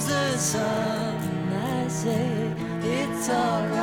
comes the sun, I say it's alright.